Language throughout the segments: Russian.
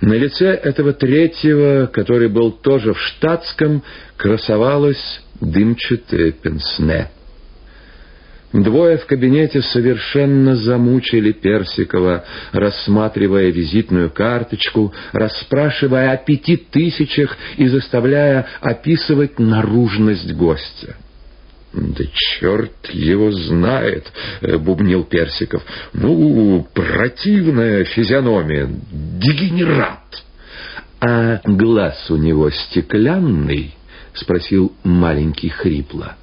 На лице этого третьего, который был тоже в штатском, красовалось дымчатое пенсне. Двое в кабинете совершенно замучили Персикова, рассматривая визитную карточку, расспрашивая о пяти тысячах и заставляя описывать наружность гостя. «Да черт его знает!» — бубнил Персиков. «Ну, противная физиономия, дегенерат!» «А глаз у него стеклянный?» — спросил маленький хрипло.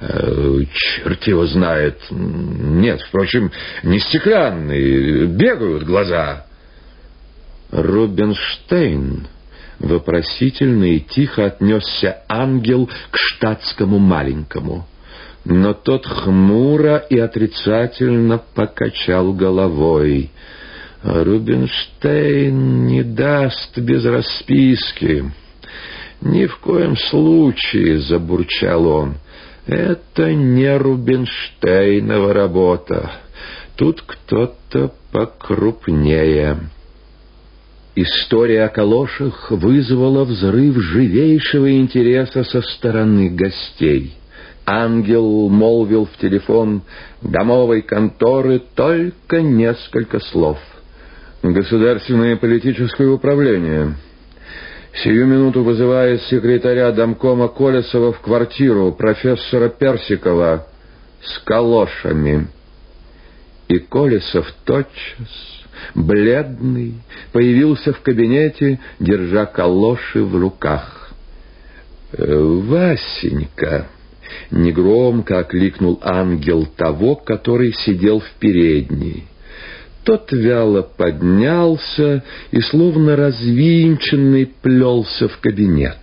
Э, черт его знает. Нет, впрочем, не стеклянный, бегают глаза. Рубинштейн вопросительно и тихо отнесся ангел к штатскому маленькому. Но тот хмуро и отрицательно покачал головой. «Рубинштейн не даст без расписки». «Ни в коем случае», — забурчал он, — «это не Рубинштейнова работа. Тут кто-то покрупнее». История о калошах вызвала взрыв живейшего интереса со стороны гостей. Ангел молвил в телефон домовой конторы только несколько слов. «Государственное политическое управление», Сию минуту вызывает секретаря домкома Колесова в квартиру профессора Персикова с калошами. И Колесов тотчас, бледный, появился в кабинете, держа калоши в руках. «Э, «Васенька!» — негромко окликнул ангел того, который сидел в передней. Тот вяло поднялся и, словно развинченный, плелся в кабинет.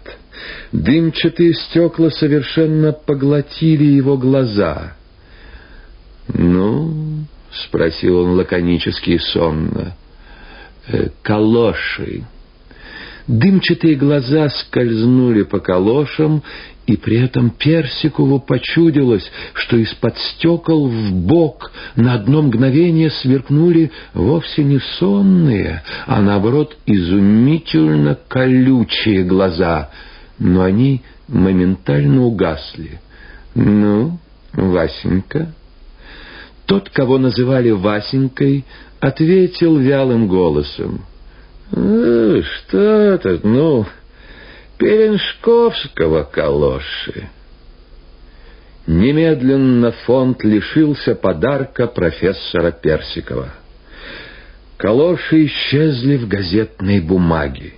Дымчатые стекла совершенно поглотили его глаза. «Ну?» — спросил он лаконически и сонно. «Э, «Калоши». Дымчатые глаза скользнули по калошам, и при этом Персикову почудилось, что из-под стекол в бок на одно мгновение сверкнули вовсе не сонные, а наоборот изумительно колючие глаза, но они моментально угасли. «Ну, Васенька?» Тот, кого называли Васенькой, ответил вялым голосом. «Ну, что это, ну, Переншковского калоши?» Немедленно фонд лишился подарка профессора Персикова. Калоши исчезли в газетной бумаге.